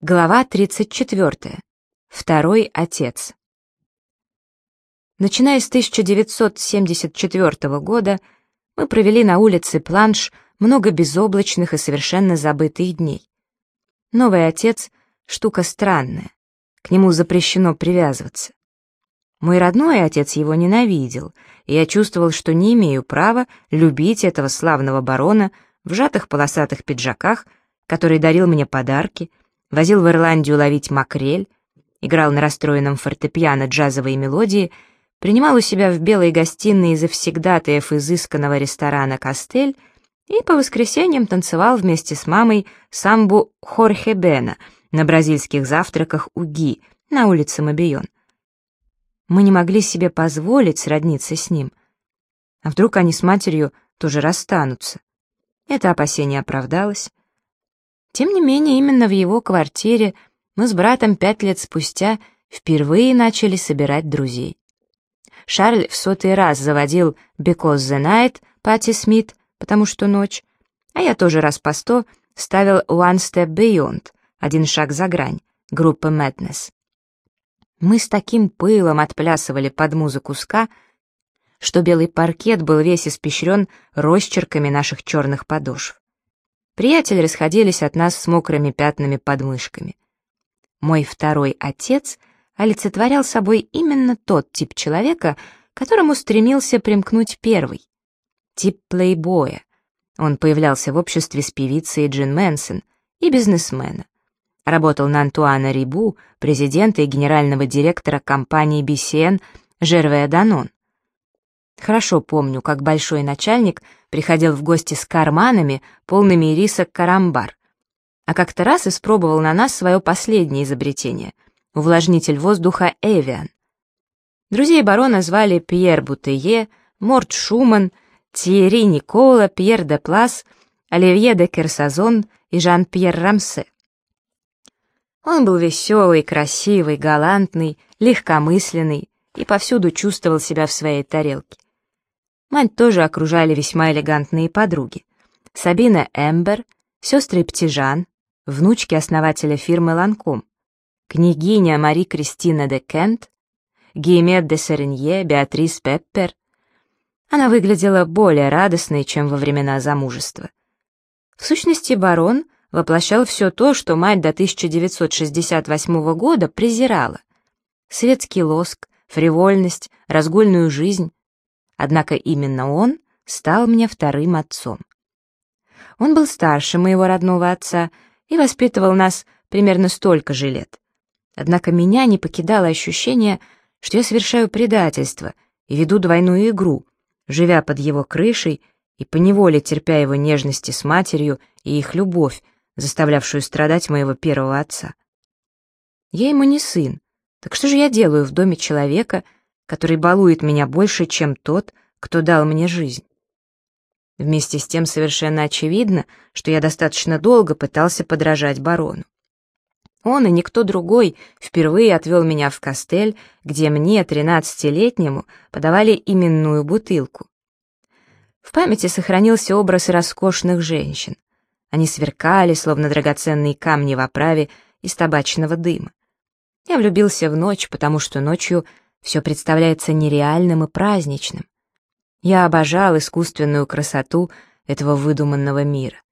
Глава 34. Второй отец. Начиная с 1974 года, мы провели на улице Планш много безоблачных и совершенно забытых дней. Новый отец — штука странная, к нему запрещено привязываться. Мой родной отец его ненавидел, и я чувствовал, что не имею права любить этого славного барона в жатых полосатых пиджаках, который дарил мне подарки — возил в Ирландию ловить макрель, играл на расстроенном фортепиано джазовые мелодии, принимал у себя в белой гостиной завсегдатаев изысканного ресторана «Костель» и по воскресеньям танцевал вместе с мамой самбу Хорхе Бена на бразильских завтраках у Ги на улице Мобион. Мы не могли себе позволить сродниться с ним. А вдруг они с матерью тоже расстанутся? Это опасение оправдалось. Тем не менее, именно в его квартире мы с братом пять лет спустя впервые начали собирать друзей. Шарль в сотый раз заводил «Because the Night» Пати Смит, потому что ночь, а я тоже раз по сто ставил «One Step Beyond» один шаг за грань, группа Madness. Мы с таким пылом отплясывали под музыку ска, что белый паркет был весь испещрен росчерками наших черных подошв. Приятели расходились от нас с мокрыми пятнами под мышками. Мой второй отец олицетворял собой именно тот тип человека, которому стремился примкнуть первый. Тип плейбоя. Он появлялся в обществе с певицей Джин Мэнсон и бизнесмена. Работал на Антуана Рибу, президента и генерального директора компании BCN Жервея Данон. Хорошо помню, как большой начальник приходил в гости с карманами, полными рисок карамбар. А как-то раз испробовал на нас свое последнее изобретение — увлажнитель воздуха «Эвиан». Друзей барона звали Пьер Бутее, Морт Шуман, Тьерри Никола, Пьер де Плас, Оливье де Керсазон и Жан-Пьер Рамсе. Он был веселый, красивый, галантный, легкомысленный и повсюду чувствовал себя в своей тарелке. Мать тоже окружали весьма элегантные подруги. Сабина Эмбер, сестры Птижан, внучки основателя фирмы «Ланком», княгиня Мари Кристина де Кент, Геймет де Саренье, Беатрис Пеппер. Она выглядела более радостной, чем во времена замужества. В сущности, барон воплощал все то, что мать до 1968 года презирала. Светский лоск, фривольность, разгульную жизнь, Однако именно он стал мне вторым отцом. Он был старше моего родного отца и воспитывал нас примерно столько же лет. Однако меня не покидало ощущение, что я совершаю предательство и веду двойную игру, живя под его крышей и поневоле терпя его нежности с матерью и их любовь, заставлявшую страдать моего первого отца. Я ему не сын, так что же я делаю в доме человека, который балует меня больше, чем тот, кто дал мне жизнь. Вместе с тем совершенно очевидно, что я достаточно долго пытался подражать барону. Он и никто другой впервые отвел меня в костель, где мне, тринадцатилетнему, подавали именную бутылку. В памяти сохранился образ роскошных женщин. Они сверкали, словно драгоценные камни в оправе из табачного дыма. Я влюбился в ночь, потому что ночью все представляется нереальным и праздничным. Я обожал искусственную красоту этого выдуманного мира.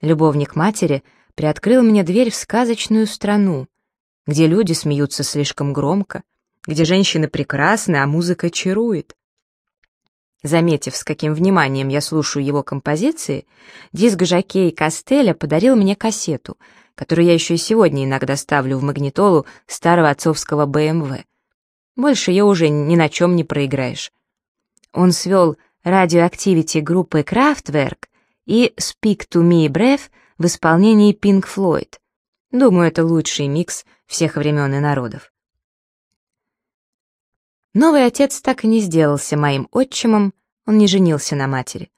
Любовник матери приоткрыл мне дверь в сказочную страну, где люди смеются слишком громко, где женщины прекрасны, а музыка чарует. Заметив, с каким вниманием я слушаю его композиции, диск Жакей Костеля подарил мне кассету, которую я еще и сегодня иногда ставлю в магнитолу старого отцовского БМВ. Больше ее уже ни на чем не проиграешь. Он свел радиоактивити группы Kraftwerk и Speak to Me Breath в исполнении Pink Floyd. Думаю, это лучший микс всех времен и народов. Новый отец так и не сделался моим отчимом, он не женился на матери.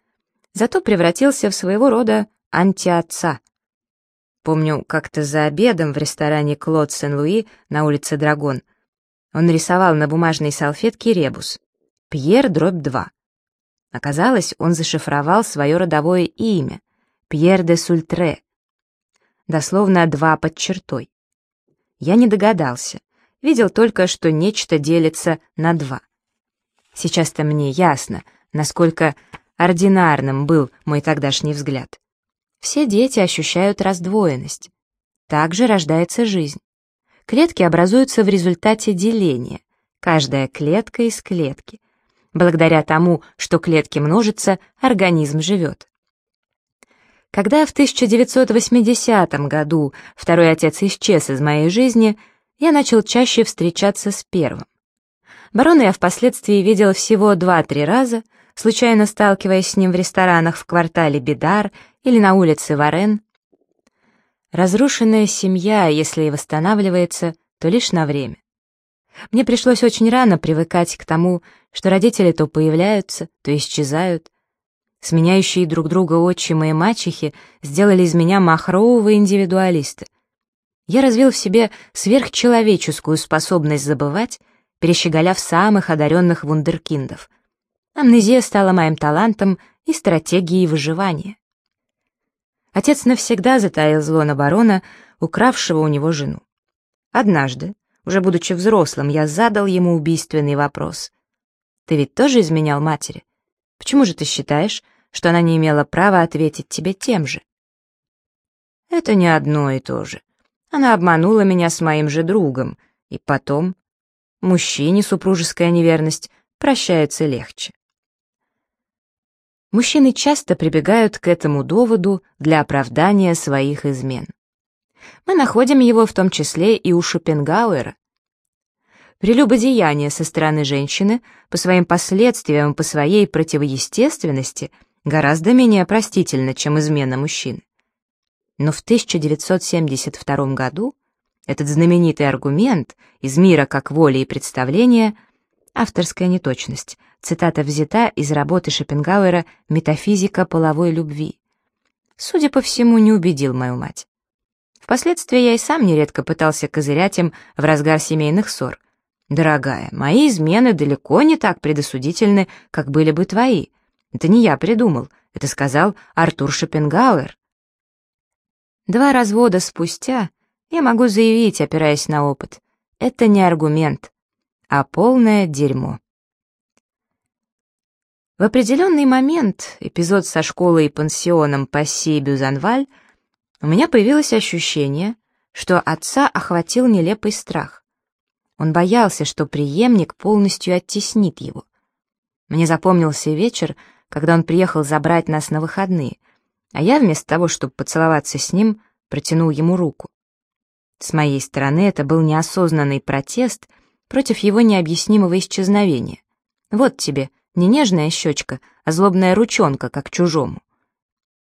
Зато превратился в своего рода антиотца. Помню, как-то за обедом в ресторане Клод Сен-Луи на улице Драгон он рисовал на бумажной салфетке ребус. Пьер дробь 2. Оказалось, он зашифровал свое родовое имя — Пьер де Сультре. дословно два под чертой. Я не догадался, видел только, что нечто делится на два. Сейчас-то мне ясно, насколько ординарным был мой тогдашний взгляд. Все дети ощущают раздвоенность. Также рождается жизнь. Клетки образуются в результате деления, каждая клетка из клетки. Благодаря тому, что клетки множатся, организм живет. Когда в 1980 году второй отец исчез из моей жизни, я начал чаще встречаться с первым. Барона я впоследствии видел всего два-три раза, случайно сталкиваясь с ним в ресторанах в квартале Бидар или на улице Варен. Разрушенная семья, если и восстанавливается, то лишь на время. Мне пришлось очень рано привыкать к тому, что родители то появляются, то исчезают. Сменяющие друг друга отчимы и мачехи сделали из меня махрового индивидуалиста. Я развил в себе сверхчеловеческую способность забывать, перещеголяв самых одаренных вундеркиндов. Амнезия стала моим талантом и стратегией выживания. Отец навсегда затаил зло на барона, укравшего у него жену. Однажды, уже будучи взрослым, я задал ему убийственный вопрос. «Ты ведь тоже изменял матери? Почему же ты считаешь, что она не имела права ответить тебе тем же?» «Это не одно и то же. Она обманула меня с моим же другом, и потом Мужчине супружеская неверность прощается легче. Мужчины часто прибегают к этому доводу для оправдания своих измен. Мы находим его в том числе и у Шопенгауэра. Прелюбодеяние со стороны женщины по своим последствиям по своей противоестественности гораздо менее простительно, чем измена мужчины. Но в 1972 году этот знаменитый аргумент из мира как воли и представления — авторская неточность. Цитата взята из работы Шопенгауэра «Метафизика половой любви». Судя по всему, не убедил мою мать. Впоследствии я и сам нередко пытался козырять им в разгар семейных ссор. «Дорогая, мои измены далеко не так предосудительны, как были бы твои. Это не я придумал, это сказал Артур Шопенгауэр». Два развода спустя я могу заявить, опираясь на опыт, это не аргумент, а полное дерьмо. В определенный момент, эпизод со школой и пансионом Пасси-Бюзанваль, у меня появилось ощущение, что отца охватил нелепый страх. Он боялся, что преемник полностью оттеснит его. Мне запомнился вечер, когда он приехал забрать нас на выходные, а я вместо того, чтобы поцеловаться с ним, протянул ему руку. С моей стороны это был неосознанный протест против его необъяснимого исчезновения. Вот тебе не нежная щечка, а злобная ручонка, как чужому.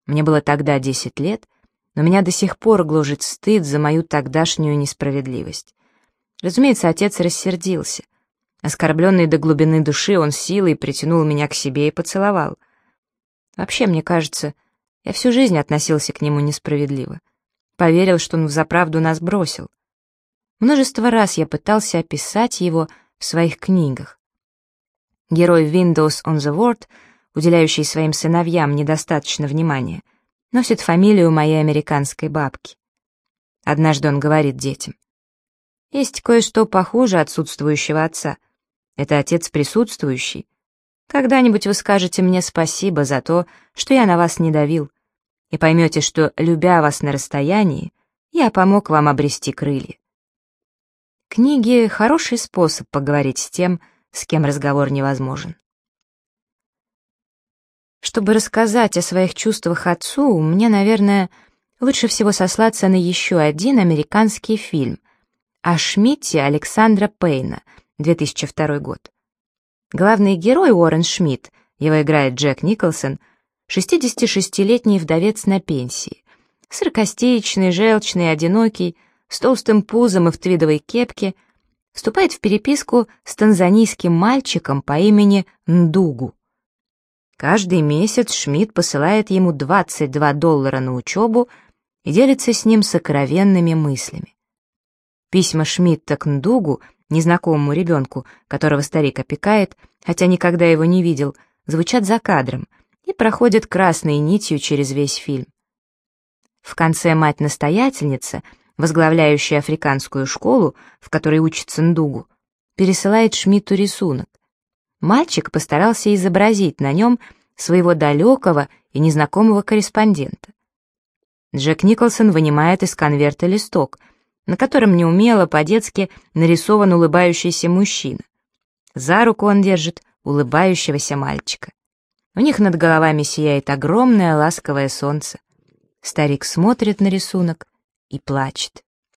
Мне было тогда десять лет, но меня до сих пор гложет стыд за мою тогдашнюю несправедливость. Разумеется, отец рассердился. Оскорбленный до глубины души, он силой притянул меня к себе и поцеловал. Вообще, мне кажется, я всю жизнь относился к нему несправедливо поверил, что он взаправду нас бросил. Множество раз я пытался описать его в своих книгах. Герой Windows on the World, уделяющий своим сыновьям недостаточно внимания, носит фамилию моей американской бабки. Однажды он говорит детям. «Есть кое-что похуже отсутствующего отца. Это отец присутствующий. Когда-нибудь вы скажете мне спасибо за то, что я на вас не давил, и поймете, что, любя вас на расстоянии, я помог вам обрести крылья. Книги — хороший способ поговорить с тем, с кем разговор невозможен. Чтобы рассказать о своих чувствах отцу, мне, наверное, лучше всего сослаться на еще один американский фильм о Шмидте Александра Пейна, 2002 год. Главный герой Уоррен Шмидт, его играет Джек Николсон — 66-летний вдовец на пенсии, саркастичный, желчный, одинокий, с толстым пузом и в твидовой кепке, вступает в переписку с танзанийским мальчиком по имени Ндугу. Каждый месяц Шмидт посылает ему 22 доллара на учебу и делится с ним сокровенными мыслями. Письма Шмидта к Ндугу, незнакомому ребенку, которого старик опекает, хотя никогда его не видел, звучат за кадром — и проходит красной нитью через весь фильм. В конце мать-настоятельница, возглавляющая африканскую школу, в которой учится Ндугу, пересылает Шмидту рисунок. Мальчик постарался изобразить на нем своего далекого и незнакомого корреспондента. Джек Николсон вынимает из конверта листок, на котором неумело по-детски нарисован улыбающийся мужчина. За руку он держит улыбающегося мальчика. У них над головами сияет огромное ласковое солнце. Старик смотрит на рисунок и плачет.